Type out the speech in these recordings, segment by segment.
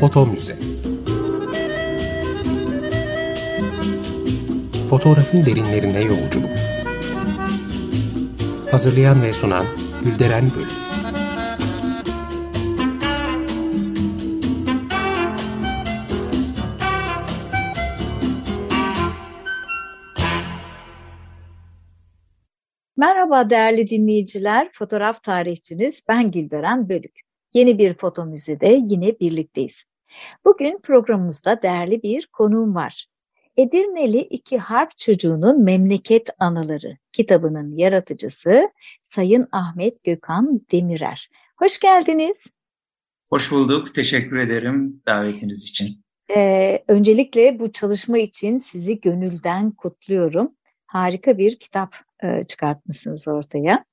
Foto Müze Fotoğrafın derinlerine yolculuk Hazırlayan ve sunan Gülderen Bölüm Merhaba değerli dinleyiciler, fotoğraf tarihçiniz ben Gülderen Bölük. Yeni bir foto müzede yine birlikteyiz. Bugün programımızda değerli bir konuğum var. Edirneli iki harf çocuğunun memleket anıları kitabının yaratıcısı Sayın Ahmet Gökhan Demirer. Hoş geldiniz. Hoş bulduk. Teşekkür ederim davetiniz için. Ee, öncelikle bu çalışma için sizi gönülden kutluyorum. Harika bir kitap e, çıkartmışsınız ortaya.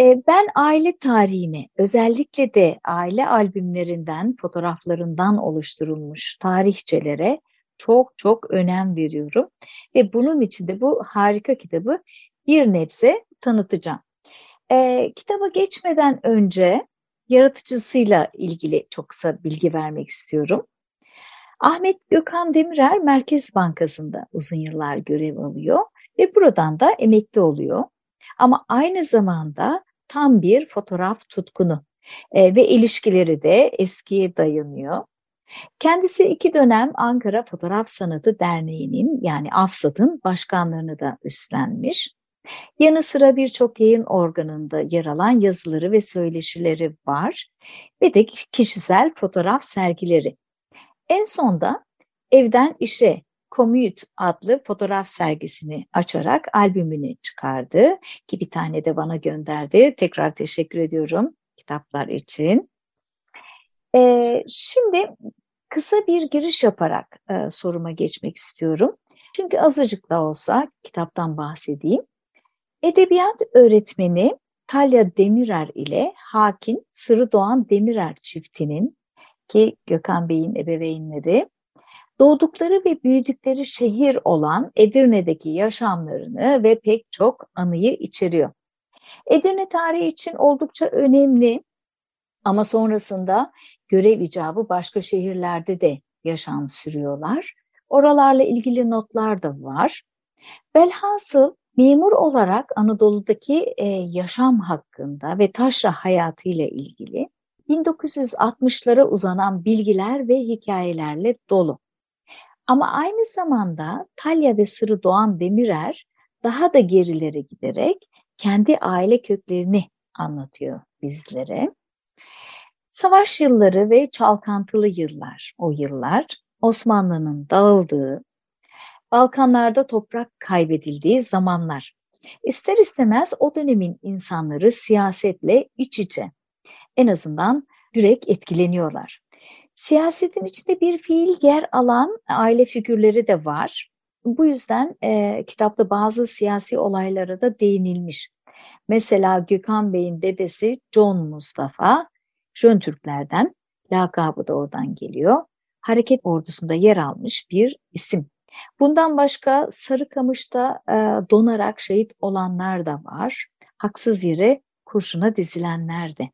Ben aile tarihine özellikle de aile albümlerinden, fotoğraflarından oluşturulmuş tarihçelere çok çok önem veriyorum. Ve bunun için de bu harika kitabı bir nebze tanıtacağım. Kitaba geçmeden önce yaratıcısıyla ilgili çok kısa bilgi vermek istiyorum. Ahmet Gökhan Demirer Merkez Bankası'nda uzun yıllar görev alıyor ve buradan da emekli oluyor. Ama aynı zamanda tam bir fotoğraf tutkunu e, ve ilişkileri de eskiye dayanıyor. Kendisi iki dönem Ankara Fotoğraf Sanatı Derneği'nin yani AFSAD'ın başkanlığını da üstlenmiş. Yanı sıra birçok yayın organında yer alan yazıları ve söyleşileri var ve de kişisel fotoğraf sergileri. En sonda Evden İşe Commute adlı fotoğraf sergisini açarak albümünü çıkardı ki bir tane de bana gönderdi. Tekrar teşekkür ediyorum kitaplar için. Ee, şimdi kısa bir giriş yaparak e, soruma geçmek istiyorum. Çünkü azıcık da olsa kitaptan bahsedeyim. Edebiyat öğretmeni Talya Demirer ile hakim Sırı Doğan Demirer çiftinin ki Gökhan Bey'in ebeveynleri doğdukları ve büyüdükleri şehir olan Edirne'deki yaşamlarını ve pek çok anıyı içeriyor. Edirne tarihi için oldukça önemli ama sonrasında görev icabı başka şehirlerde de yaşam sürüyorlar. Oralarla ilgili notlar da var. Velhasıl memur olarak Anadolu'daki e, yaşam hakkında ve taşra hayatıyla ilgili 1960'lara uzanan bilgiler ve hikayelerle dolu. Ama aynı zamanda Talya ve Sırı Doğan Demirer daha da gerilere giderek kendi aile köklerini anlatıyor bizlere. Savaş yılları ve çalkantılı yıllar, o yıllar Osmanlı'nın dağıldığı, Balkanlarda toprak kaybedildiği zamanlar. İster istemez o dönemin insanları siyasetle iç içe. En azından direkt etkileniyorlar. Siyasetin içinde bir fiil yer alan aile figürleri de var. Bu yüzden e, kitapta bazı siyasi olaylara da değinilmiş. Mesela Gökhan Bey'in dedesi John Mustafa, Jön Türklerden, lakabı da oradan geliyor. Hareket ordusunda yer almış bir isim. Bundan başka Sarıkamış'ta e, donarak şehit olanlar da var. Haksız yere kurşuna dizilenler de.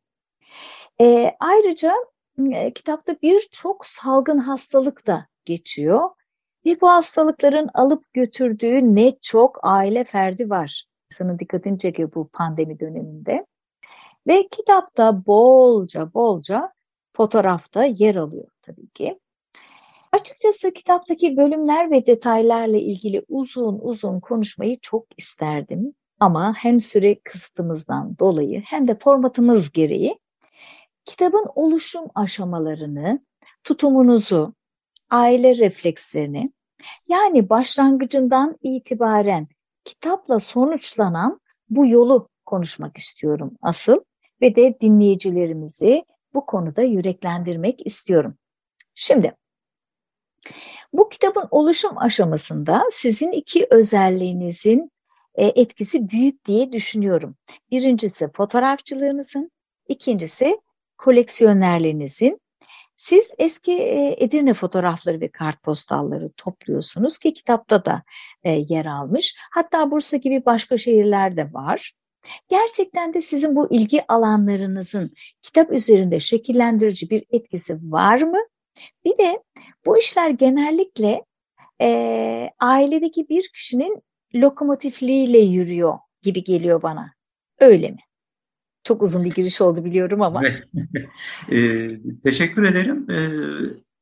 E, ayrıca kitapta birçok salgın hastalık da geçiyor. Ve bu hastalıkların alıp götürdüğü ne çok aile ferdi var. Sana dikkatini çekiyor bu pandemi döneminde. Ve kitapta bolca bolca fotoğrafta yer alıyor tabii ki. Açıkçası kitaptaki bölümler ve detaylarla ilgili uzun uzun konuşmayı çok isterdim. Ama hem süre kısıtımızdan dolayı hem de formatımız gereği kitabın oluşum aşamalarını, tutumunuzu, aile reflekslerini yani başlangıcından itibaren kitapla sonuçlanan bu yolu konuşmak istiyorum asıl ve de dinleyicilerimizi bu konuda yüreklendirmek istiyorum. Şimdi bu kitabın oluşum aşamasında sizin iki özelliğinizin e, etkisi büyük diye düşünüyorum. Birincisi fotoğrafçılığınızın, ikincisi koleksiyonerlerinizin siz eski e, Edirne fotoğrafları ve kartpostalları topluyorsunuz ki kitapta da e, yer almış. Hatta Bursa gibi başka şehirlerde var. Gerçekten de sizin bu ilgi alanlarınızın kitap üzerinde şekillendirici bir etkisi var mı? Bir de bu işler genellikle e, ailedeki bir kişinin lokomotifliğiyle yürüyor gibi geliyor bana. Öyle mi? Çok uzun bir giriş oldu biliyorum ama. e, teşekkür ederim. E,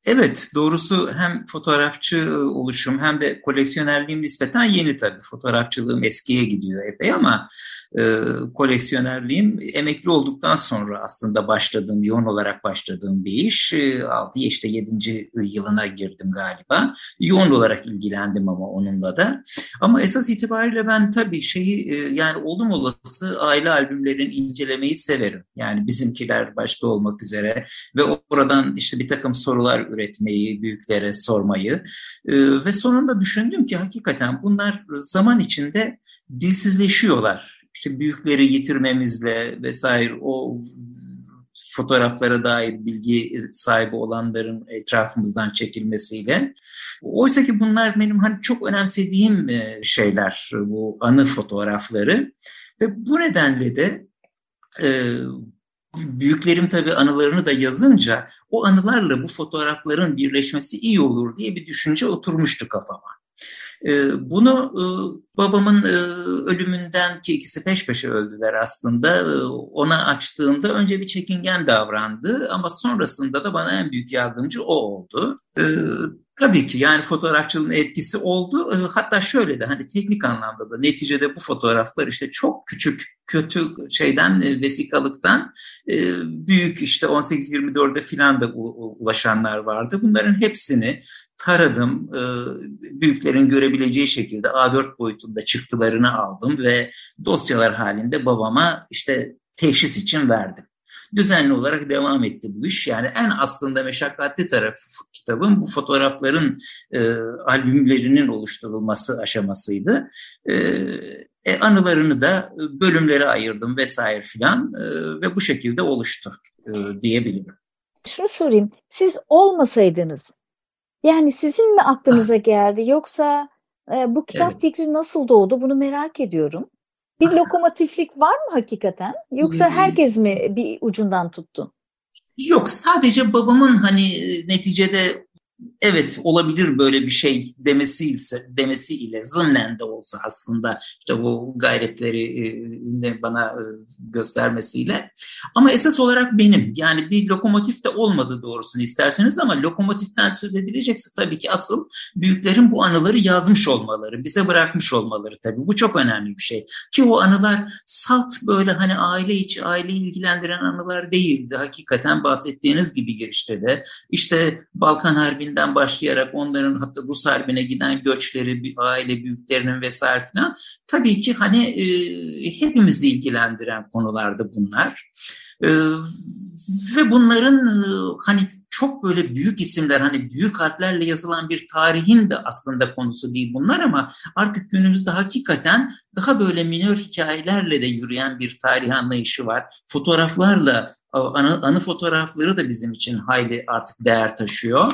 Evet, doğrusu hem fotoğrafçı oluşum hem de koleksiyonerliğim nispeten yeni tabii. Fotoğrafçılığım eskiye gidiyor epey ama e, koleksiyonerliğim emekli olduktan sonra aslında başladığım, yoğun olarak başladığım bir iş. E, 6 işte 7. yılına girdim galiba. Yoğun olarak ilgilendim ama onunla da. Ama esas itibariyle ben tabii şeyi e, yani oldum olası aile albümlerini incelemeyi severim. Yani bizimkiler başta olmak üzere ve oradan işte bir takım sorular üretmeyi, büyüklere sormayı e, ve sonunda düşündüm ki hakikaten bunlar zaman içinde dilsizleşiyorlar. İşte büyükleri yitirmemizle vesaire o fotoğraflara dair bilgi sahibi olanların etrafımızdan çekilmesiyle. Oysa ki bunlar benim hani çok önemsediğim şeyler bu anı fotoğrafları ve bu nedenle de e, büyüklerim tabii anılarını da yazınca o anılarla bu fotoğrafların birleşmesi iyi olur diye bir düşünce oturmuştu kafama. Ee, bunu e, babamın e, ölümünden ki ikisi peş peşe öldüler aslında e, ona açtığımda önce bir çekingen davrandı ama sonrasında da bana en büyük yardımcı o oldu. Tabii ki yani fotoğrafçılığın etkisi oldu. Ee, hatta şöyle de hani teknik anlamda da neticede bu fotoğraflar işte çok küçük kötü şeyden e, vesikalıktan e, büyük işte 18-24'de filan da ulaşanlar vardı. Bunların hepsini taradım. E, büyüklerin görebileceği şekilde A4 boyutunda çıktılarını aldım ve dosyalar halinde babama işte teşhis için verdim düzenli olarak devam etti bu iş. Yani en aslında meşakkatli tarafı kitabın bu fotoğrafların e, albümlerinin oluşturulması aşamasıydı. E, e, anılarını da bölümlere ayırdım vesaire filan e, ve bu şekilde oluştu e, diyebilirim. Şunu sorayım, siz olmasaydınız yani sizin mi aklınıza geldi yoksa e, bu kitap evet. fikri nasıl doğdu bunu merak ediyorum. Bir lokomotiflik var mı hakikaten? Yoksa herkes mi bir ucundan tuttu? Yok sadece babamın hani e, neticede evet olabilir böyle bir şey demesiyle demesiyle zımnen de olsa aslında işte bu gayretleri e, bana e, göstermesiyle. Ama esas olarak benim. Yani bir lokomotif de olmadı doğrusunu isterseniz ama lokomotiften söz edilecekse tabii ki asıl büyüklerin bu anıları yazmış olmaları bize bırakmış olmaları tabii. Bu çok önemli bir şey. Ki o anılar salt böyle hani aile içi aile ilgilendiren anılar değildi. Hakikaten bahsettiğiniz gibi girişte de. İşte Balkan Harbi Harbi'nden başlayarak onların hatta Rus Harbi'ne giden göçleri, aile büyüklerinin vesaire falan tabii ki hani e, hepimizi ilgilendiren konulardı bunlar. E, ve bunların e, hani çok böyle büyük isimler hani büyük harflerle yazılan bir tarihin de aslında konusu değil bunlar ama artık günümüzde hakikaten daha böyle minör hikayelerle de yürüyen bir tarih anlayışı var. Fotoğraflarla anı, anı fotoğrafları da bizim için hayli artık değer taşıyor.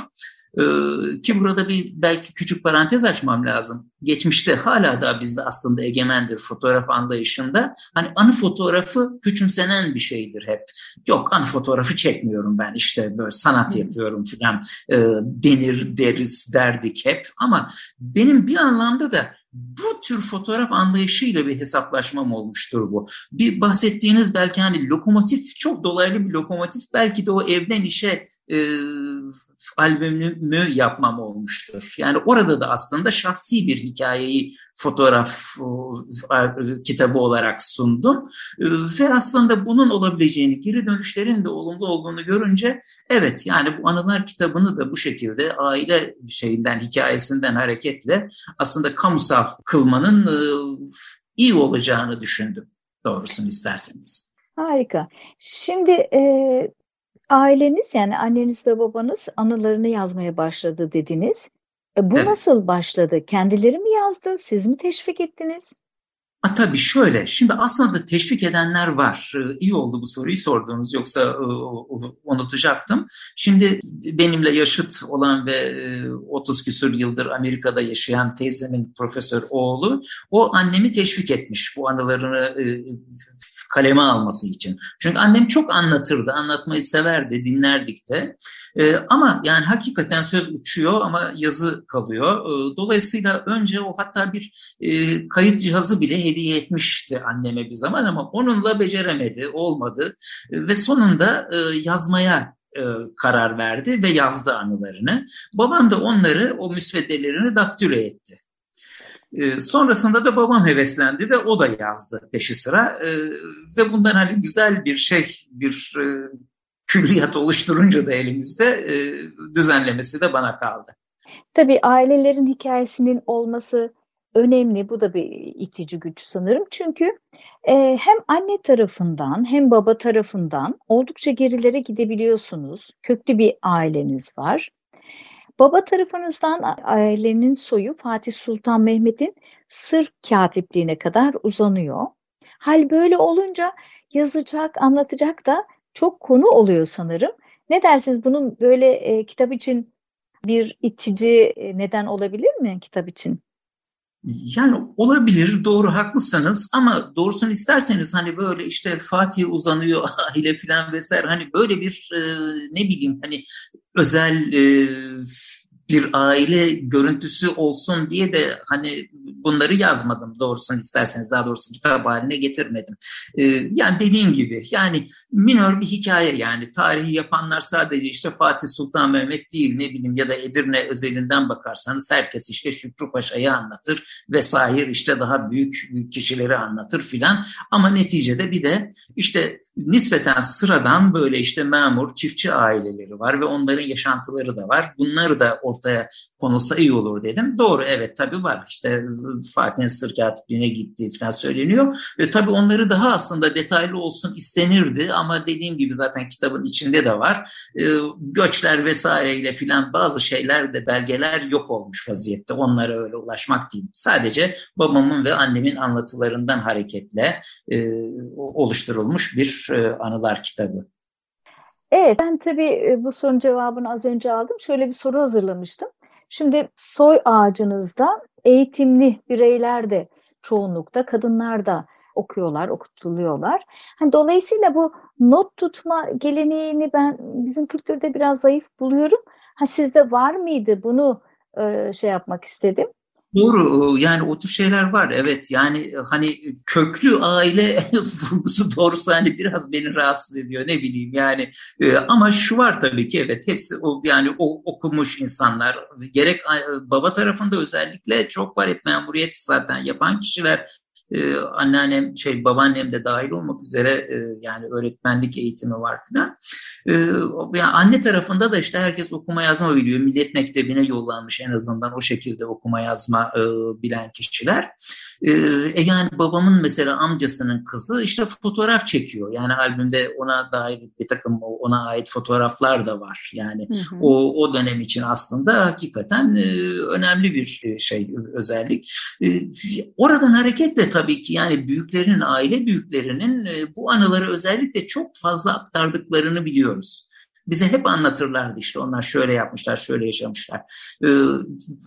Ee, ki burada bir belki küçük parantez açmam lazım. Geçmişte hala da bizde aslında egemendir fotoğraf anlayışında. Hani anı fotoğrafı küçümsenen bir şeydir hep. Yok anı fotoğrafı çekmiyorum ben işte böyle sanat yapıyorum filan e, denir deriz derdik hep. Ama benim bir anlamda da bu tür fotoğraf anlayışıyla bir hesaplaşmam olmuştur bu. Bir bahsettiğiniz belki hani lokomotif çok dolaylı bir lokomotif belki de o evden işe e, albümümü yapmam olmuştur. Yani orada da aslında şahsi bir hikayeyi fotoğraf e, kitabı olarak sundum. E, ve aslında bunun olabileceğini, geri dönüşlerin de olumlu olduğunu görünce evet yani bu anılar kitabını da bu şekilde aile şeyinden, hikayesinden hareketle aslında kamusal kılmanın e, iyi olacağını düşündüm doğrusunu isterseniz. Harika. Şimdi e, aileniz yani anneniz ve babanız anılarını yazmaya başladı dediniz. E, bu evet. nasıl başladı? Kendileri mi yazdı? Siz mi teşvik ettiniz? A, tabii şöyle, şimdi aslında teşvik edenler var. Ee, iyi oldu bu soruyu sorduğunuz yoksa e, unutacaktım. Şimdi benimle yaşıt olan ve 30 e, küsur yıldır Amerika'da yaşayan teyzemin profesör oğlu, o annemi teşvik etmiş bu anılarını e, kaleme alması için. Çünkü annem çok anlatırdı, anlatmayı severdi, dinlerdik de. Ama yani hakikaten söz uçuyor ama yazı kalıyor. Dolayısıyla önce o hatta bir kayıt cihazı bile hediye etmişti anneme bir zaman ama onunla beceremedi, olmadı ve sonunda e, yazmaya e, karar verdi ve yazdı anılarını. Babam da onları, o müsveddelerini daktilo etti. E, sonrasında da babam heveslendi ve o da yazdı peşi sıra ve bundan hani güzel bir şey, bir külliyat oluşturunca da elimizde düzenlemesi de bana kaldı. Tabii ailelerin hikayesinin olması önemli. Bu da bir itici güç sanırım. Çünkü e, hem anne tarafından hem baba tarafından oldukça gerilere gidebiliyorsunuz. Köklü bir aileniz var. Baba tarafınızdan ailenin soyu Fatih Sultan Mehmet'in sır katipliğine kadar uzanıyor. Hal böyle olunca yazacak, anlatacak da çok konu oluyor sanırım. Ne dersiniz bunun böyle e, kitap için bir itici e, neden olabilir mi kitap için? Yani olabilir doğru haklısınız. Ama doğrusunu isterseniz hani böyle işte Fatih uzanıyor aile filan vesaire hani böyle bir e, ne bileyim hani özel e, bir aile görüntüsü olsun diye de hani bunları yazmadım doğrusunu isterseniz daha doğrusu kitap haline getirmedim. Ee, yani dediğim gibi yani minör bir hikaye yani tarihi yapanlar sadece işte Fatih Sultan Mehmet değil ne bileyim ya da Edirne özelinden bakarsanız herkes işte Şükrü Paşa'yı anlatır vesaire işte daha büyük, büyük kişileri anlatır filan ama neticede bir de işte nispeten sıradan böyle işte memur, çiftçi aileleri var ve onların yaşantıları da var. Bunları da ortaya konulsa iyi olur dedim. Doğru evet tabii var. İşte Fatih'in sır katipliğine gittiği falan söyleniyor. Ve tabii onları daha aslında detaylı olsun istenirdi ama dediğim gibi zaten kitabın içinde de var. E, göçler vesaireyle filan bazı şeyler de belgeler yok olmuş vaziyette. Onlara öyle ulaşmak değil. Sadece babamın ve annemin anlatılarından hareketle e, oluşturulmuş bir e, anılar kitabı. Evet, ben tabii e, bu sorunun cevabını az önce aldım. Şöyle bir soru hazırlamıştım. Şimdi soy ağacınızda eğitimli bireyler de çoğunlukta, kadınlar da okuyorlar, okutuluyorlar. Hani dolayısıyla bu not tutma geleneğini ben bizim kültürde biraz zayıf buluyorum. Ha sizde var mıydı? Bunu e, şey yapmak istedim. Doğru yani o tür şeyler var evet. Yani hani köklü aile vurgusu doğrusu hani biraz beni rahatsız ediyor ne bileyim yani. E, ama şu var tabii ki evet hepsi o yani o okumuş insanlar. Gerek baba tarafında özellikle çok var hep memuriyet zaten yapan kişiler. E, anneannem şey babaannem de dahil olmak üzere e, yani öğretmenlik eğitimi var filan. E, yani anne tarafında da işte herkes okuma yazma biliyor. Millet Mektebi'ne yollanmış en azından o şekilde okuma yazma e, bilen kişiler. E, e, yani babamın mesela amcasının kızı işte fotoğraf çekiyor. Yani albümde ona dair bir takım ona ait fotoğraflar da var. Yani hı hı. o o dönem için aslında hakikaten e, önemli bir şey özellik. E, oradan hareketle tabii ki yani büyüklerin, aile büyüklerinin e, bu anıları özellikle çok fazla aktardıklarını rooms Bize hep anlatırlardı işte onlar şöyle yapmışlar, şöyle yaşamışlar. Ee,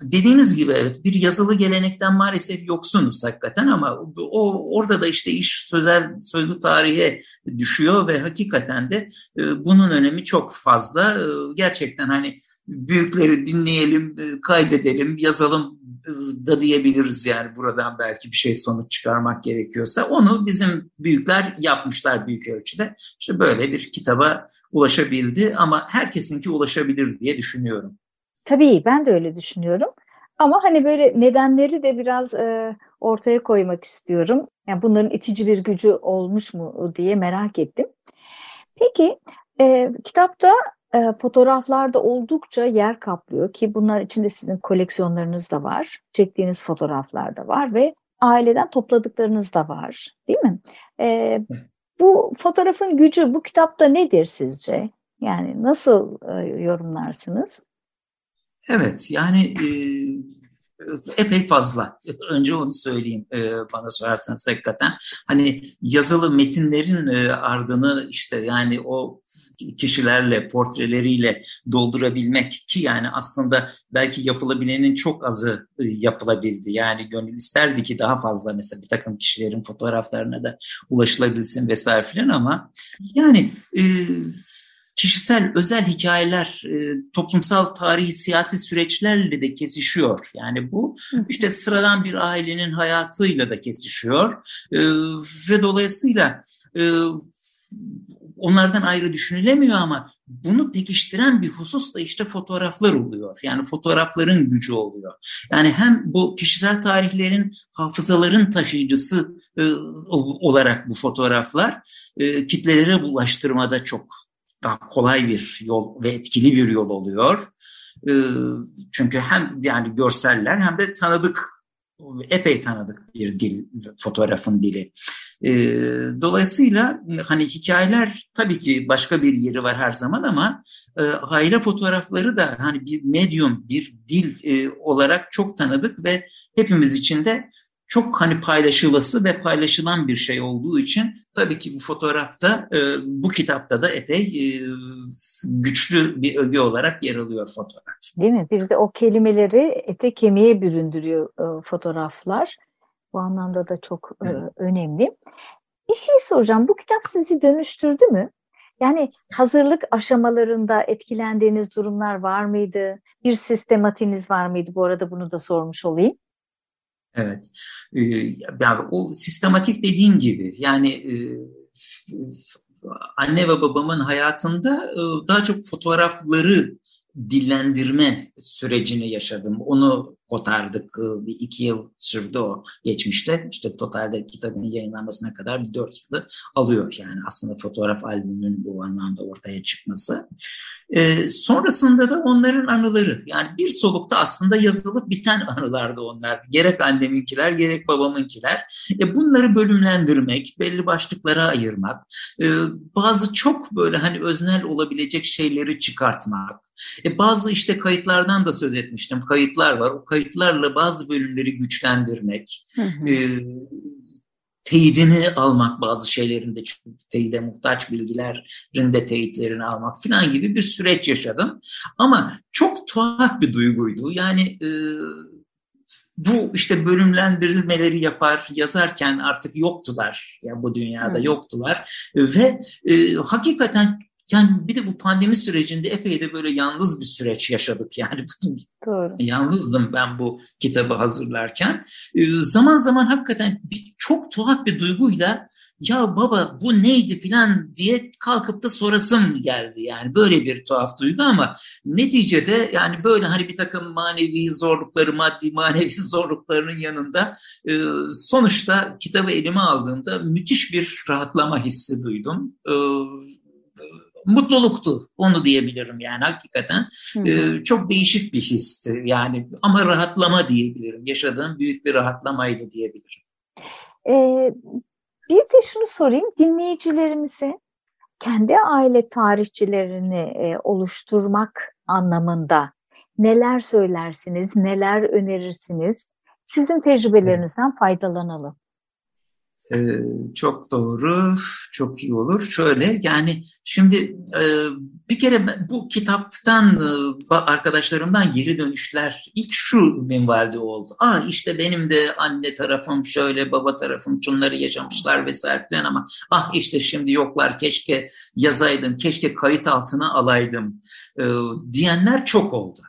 dediğiniz gibi evet bir yazılı gelenekten maalesef yoksunuz hakikaten ama o orada da işte iş sözel sözlü tarihe düşüyor ve hakikaten de e, bunun önemi çok fazla. E, gerçekten hani büyükleri dinleyelim, e, kaydedelim, yazalım da diyebiliriz yani buradan belki bir şey sonuç çıkarmak gerekiyorsa onu bizim büyükler yapmışlar büyük ölçüde. İşte böyle bir kitaba ulaşabildi ama herkesinki ulaşabilir diye düşünüyorum. Tabii ben de öyle düşünüyorum. Ama hani böyle nedenleri de biraz e, ortaya koymak istiyorum. Yani bunların itici bir gücü olmuş mu diye merak ettim. Peki e, kitapta e, fotoğraflar da oldukça yer kaplıyor ki bunlar içinde sizin koleksiyonlarınız da var, çektiğiniz fotoğraflar da var ve aileden topladıklarınız da var, değil mi? E, bu fotoğrafın gücü bu kitapta nedir sizce? Yani nasıl e, yorumlarsınız? Evet, yani e, epey fazla. Önce onu söyleyeyim e, bana sorarsanız hakikaten. Hani yazılı metinlerin ardını işte yani o kişilerle, portreleriyle doldurabilmek ki yani aslında belki yapılabilenin çok azı yapılabildi. Yani gönül isterdi ki daha fazla mesela bir takım kişilerin fotoğraflarına da ulaşılabilsin vesaire filan ama yani e, kişisel özel hikayeler e, toplumsal tarihi siyasi süreçlerle de kesişiyor. Yani bu işte sıradan bir ailenin hayatıyla da kesişiyor e, ve dolayısıyla e, onlardan ayrı düşünülemiyor ama bunu pekiştiren bir husus da işte fotoğraflar oluyor. Yani fotoğrafların gücü oluyor. Yani hem bu kişisel tarihlerin, hafızaların taşıyıcısı e, olarak bu fotoğraflar e, kitlelere ulaştırmada çok daha kolay bir yol ve etkili bir yol oluyor. E, çünkü hem yani görseller hem de tanıdık epey tanıdık bir dil, fotoğrafın dili. E, dolayısıyla hani hikayeler tabii ki başka bir yeri var her zaman ama e, aile fotoğrafları da hani bir medyum, bir dil e, olarak çok tanıdık ve hepimiz için de çok hani paylaşılası ve paylaşılan bir şey olduğu için tabii ki bu fotoğrafta, e, bu kitapta da epey e, güçlü bir öge olarak yer alıyor fotoğraf. Değil mi? Bir de o kelimeleri ete kemiğe büründürüyor e, fotoğraflar. Bu anlamda da çok e, önemli. Bir şey soracağım. Bu kitap sizi dönüştürdü mü? Yani hazırlık aşamalarında etkilendiğiniz durumlar var mıydı? Bir sistematiniz var mıydı? Bu arada bunu da sormuş olayım. Evet. Ee, yani o sistematik dediğin gibi yani e, anne ve babamın hayatında e, daha çok fotoğrafları dillendirme sürecini yaşadım. Onu kotardık. Bir iki yıl sürdü o geçmişte. İşte totalde kitabın yayınlanmasına kadar bir dört yılı alıyor. Yani aslında fotoğraf albümünün bu anlamda ortaya çıkması. Ee, sonrasında da onların anıları. Yani bir solukta aslında yazılıp biten anılardı onlar. Gerek anneminkiler gerek babamınkiler. E, bunları bölümlendirmek, belli başlıklara ayırmak, e, bazı çok böyle hani öznel olabilecek şeyleri çıkartmak. E, bazı işte kayıtlardan da söz etmiştim. Kayıtlar var. O kayıtlarla bazı bölümleri güçlendirmek, hı hı. E, teyidini almak bazı şeylerin de teyide muhtaç bilgilerin de teyitlerini almak falan gibi bir süreç yaşadım. Ama çok tuhaf bir duyguydu. Yani e, bu işte bölümlendirmeleri yapar yazarken artık yoktular. Yani bu dünyada Hı. yoktular ve e, hakikaten yani bir de bu pandemi sürecinde epey de böyle yalnız bir süreç yaşadık. Yani Doğru. yalnızdım ben bu kitabı hazırlarken. Ee, zaman zaman hakikaten bir, çok tuhaf bir duyguyla ya baba bu neydi filan diye kalkıp da sorasım geldi. Yani böyle bir tuhaf duygu ama neticede yani böyle hani bir takım manevi zorlukları, maddi manevi zorluklarının yanında e, sonuçta kitabı elime aldığımda müthiş bir rahatlama hissi duydum. E, mutluluktu. Onu diyebilirim yani hakikaten. E, çok değişik bir histi yani ama rahatlama diyebilirim. Yaşadığım büyük bir rahatlamaydı diyebilirim. Ee, bir de şunu sorayım dinleyicilerimize kendi aile tarihçilerini e, oluşturmak anlamında neler söylersiniz, neler önerirsiniz? Sizin tecrübelerinizden faydalanalım. Ee, çok doğru, çok iyi olur. Şöyle yani şimdi e, bir kere bu kitaptan e, arkadaşlarımdan geri dönüşler ilk şu minvalde oldu. Aa işte benim de anne tarafım şöyle, baba tarafım şunları yaşamışlar vesaire falan ama ah işte şimdi yoklar keşke yazaydım, keşke kayıt altına alaydım e, diyenler çok oldu.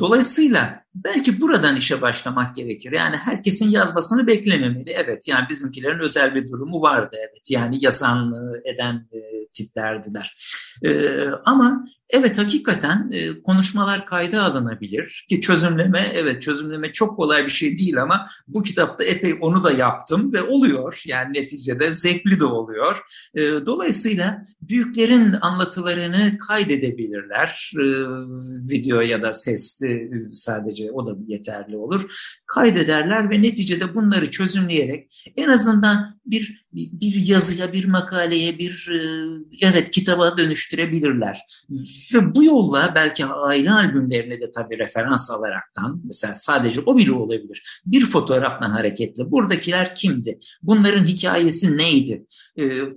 Dolayısıyla belki buradan işe başlamak gerekir. Yani herkesin yazmasını beklememeli. Evet yani bizimkilerin özel bir durumu vardı evet. Yani yazan eden e, tiplerdiler. E, ama evet hakikaten e, konuşmalar kayda alınabilir ki çözümleme evet çözümleme çok kolay bir şey değil ama bu kitapta epey onu da yaptım ve oluyor. Yani neticede zevkli de oluyor. E, dolayısıyla büyüklerin anlatılarını kaydedebilirler. E, video ya da sesli sadece o da yeterli olur. Kaydederler ve neticede bunları çözümleyerek en azından bir bir yazıya, bir makaleye, bir evet kitaba dönüştürebilirler. Ve bu yolla belki aile albümlerine de tabii referans alaraktan mesela sadece o bile olabilir. Bir fotoğraftan hareketle buradakiler kimdi? Bunların hikayesi neydi?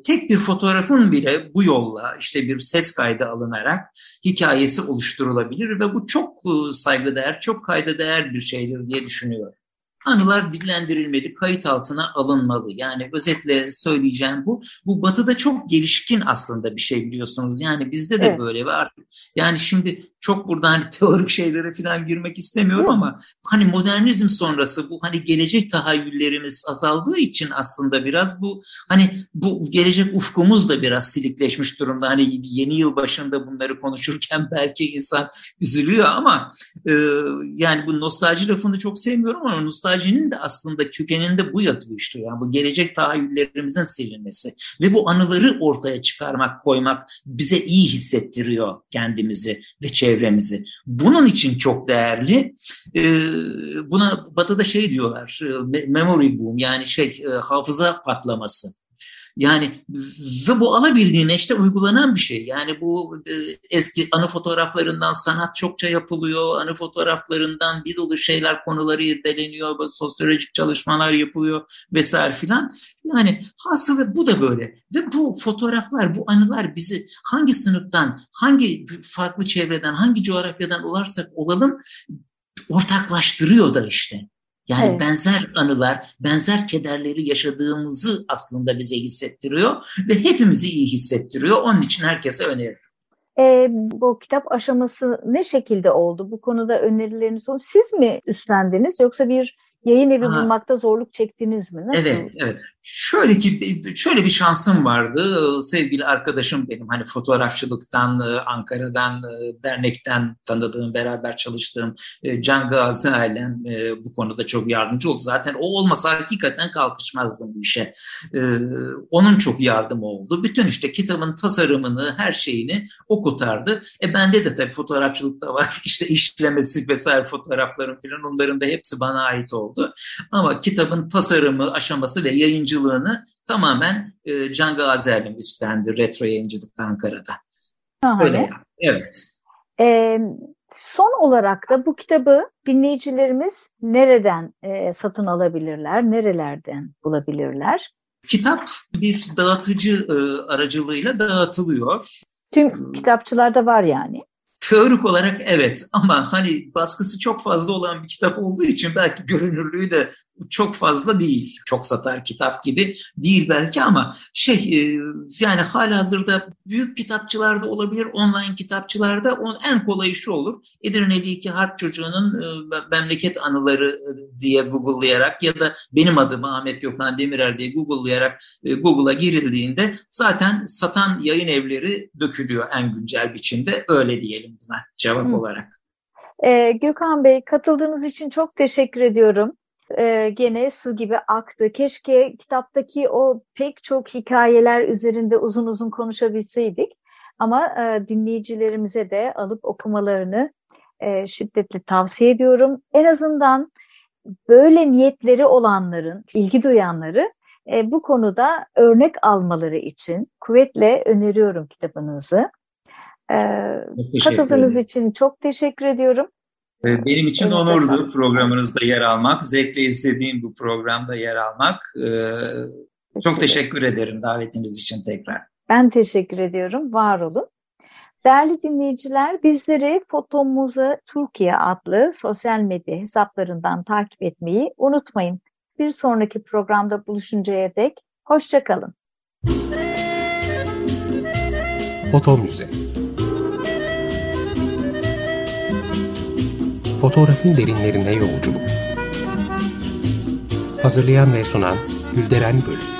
Tek bir fotoğrafın bile bu yolla işte bir ses kaydı alınarak hikayesi oluşturulabilir ve bu çok saygıdeğer, çok kayda değer bir şeydir diye düşünüyorum anılar dillendirilmeli, kayıt altına alınmalı. Yani özetle söyleyeceğim bu. Bu batıda çok gelişkin aslında bir şey biliyorsunuz. Yani bizde de evet. böyle ve artık yani şimdi çok burada hani teorik şeylere falan girmek istemiyorum ama hani modernizm sonrası bu hani gelecek tahayyüllerimiz azaldığı için aslında biraz bu hani bu gelecek ufkumuz da biraz silikleşmiş durumda. Hani yeni yıl başında bunları konuşurken belki insan üzülüyor ama e, yani bu nostalji lafını çok sevmiyorum ama nostaljinin de aslında kökeninde bu yatıyor işte. Yani bu gelecek tahayyüllerimizin silinmesi ve bu anıları ortaya çıkarmak, koymak bize iyi hissettiriyor kendimizi ve çevremizi. Bunun için çok değerli. E, buna Batı'da şey diyorlar, e, memory boom yani şey e, hafıza patlaması. Yani ve bu alabildiğine işte uygulanan bir şey. Yani bu e, eski anı fotoğraflarından sanat çokça yapılıyor. Anı fotoğraflarından bir dolu şeyler konuları irdeleniyor. Sosyolojik çalışmalar yapılıyor vesaire filan. Yani hasılı bu da böyle. Ve bu fotoğraflar, bu anılar bizi hangi sınıftan, hangi farklı çevreden, hangi coğrafyadan olarsak olalım ortaklaştırıyor da işte. Yani evet. benzer anılar, benzer kederleri yaşadığımızı aslında bize hissettiriyor ve hepimizi iyi hissettiriyor. Onun için herkese öneririm. E, bu kitap aşaması ne şekilde oldu? Bu konuda önerileriniz oldu. Siz mi üstlendiniz yoksa bir yayın evi ha. bulmakta zorluk çektiniz mi? Nasıl? Evet, evet. Şöyle ki şöyle bir şansım vardı. Sevgili arkadaşım benim hani fotoğrafçılıktan, Ankara'dan, dernekten tanıdığım, beraber çalıştığım e, Can Gazi ailem e, bu konuda çok yardımcı oldu. Zaten o olmasa hakikaten kalkışmazdım bu işe. E, onun çok yardımı oldu. Bütün işte kitabın tasarımını, her şeyini o kotardı. E bende de tabii fotoğrafçılık da var. İşte işlemesi vesaire fotoğraflarım falan onların da hepsi bana ait oldu. Ama kitabın tasarımı, aşaması ve yayıncılığı yayıncılığını tamamen e, Can Gazer'in üstlendi retro yayıncılık Ankara'da. Aha. Öyle Evet. Ee, son olarak da bu kitabı dinleyicilerimiz nereden e, satın alabilirler, nerelerden bulabilirler? Kitap bir dağıtıcı e, aracılığıyla dağıtılıyor. Tüm kitapçılarda var yani. Teorik olarak evet ama hani baskısı çok fazla olan bir kitap olduğu için belki görünürlüğü de çok fazla değil. Çok satar kitap gibi değil belki ama şey e, yani hala hazırda büyük kitapçılarda olabilir, online kitapçılarda en kolayı şu olur. Edirne'li iki harp çocuğunun e, memleket anıları e, diye Google'layarak ya da benim adım Ahmet Gökhan Demirer diye Google'layarak Google'a girildiğinde zaten satan yayın evleri dökülüyor en güncel biçimde. Öyle diyelim buna cevap Hı. olarak. Ee, Gökhan Bey katıldığınız için çok teşekkür ediyorum e, gene su gibi aktı. Keşke kitaptaki o pek çok hikayeler üzerinde uzun uzun konuşabilseydik. Ama e, dinleyicilerimize de alıp okumalarını e, şiddetle tavsiye ediyorum. En azından böyle niyetleri olanların, ilgi duyanları e, bu konuda örnek almaları için kuvvetle öneriyorum kitabınızı. E, katıldığınız için çok teşekkür ediyorum. Ee, benim için evet, onurdu programınızda yer almak. Zevkle istediğim bu programda yer almak. Ee, çok teşekkür ederim davetiniz için tekrar. Ben teşekkür ediyorum. Var olun. Değerli dinleyiciler, bizleri Fotomuza Türkiye adlı sosyal medya hesaplarından takip etmeyi unutmayın. Bir sonraki programda buluşuncaya dek hoşçakalın. Foto Müze Fotoğrafın derinlerine yolculuk. Hazırlayan ve sunan Gülderen Bölüm.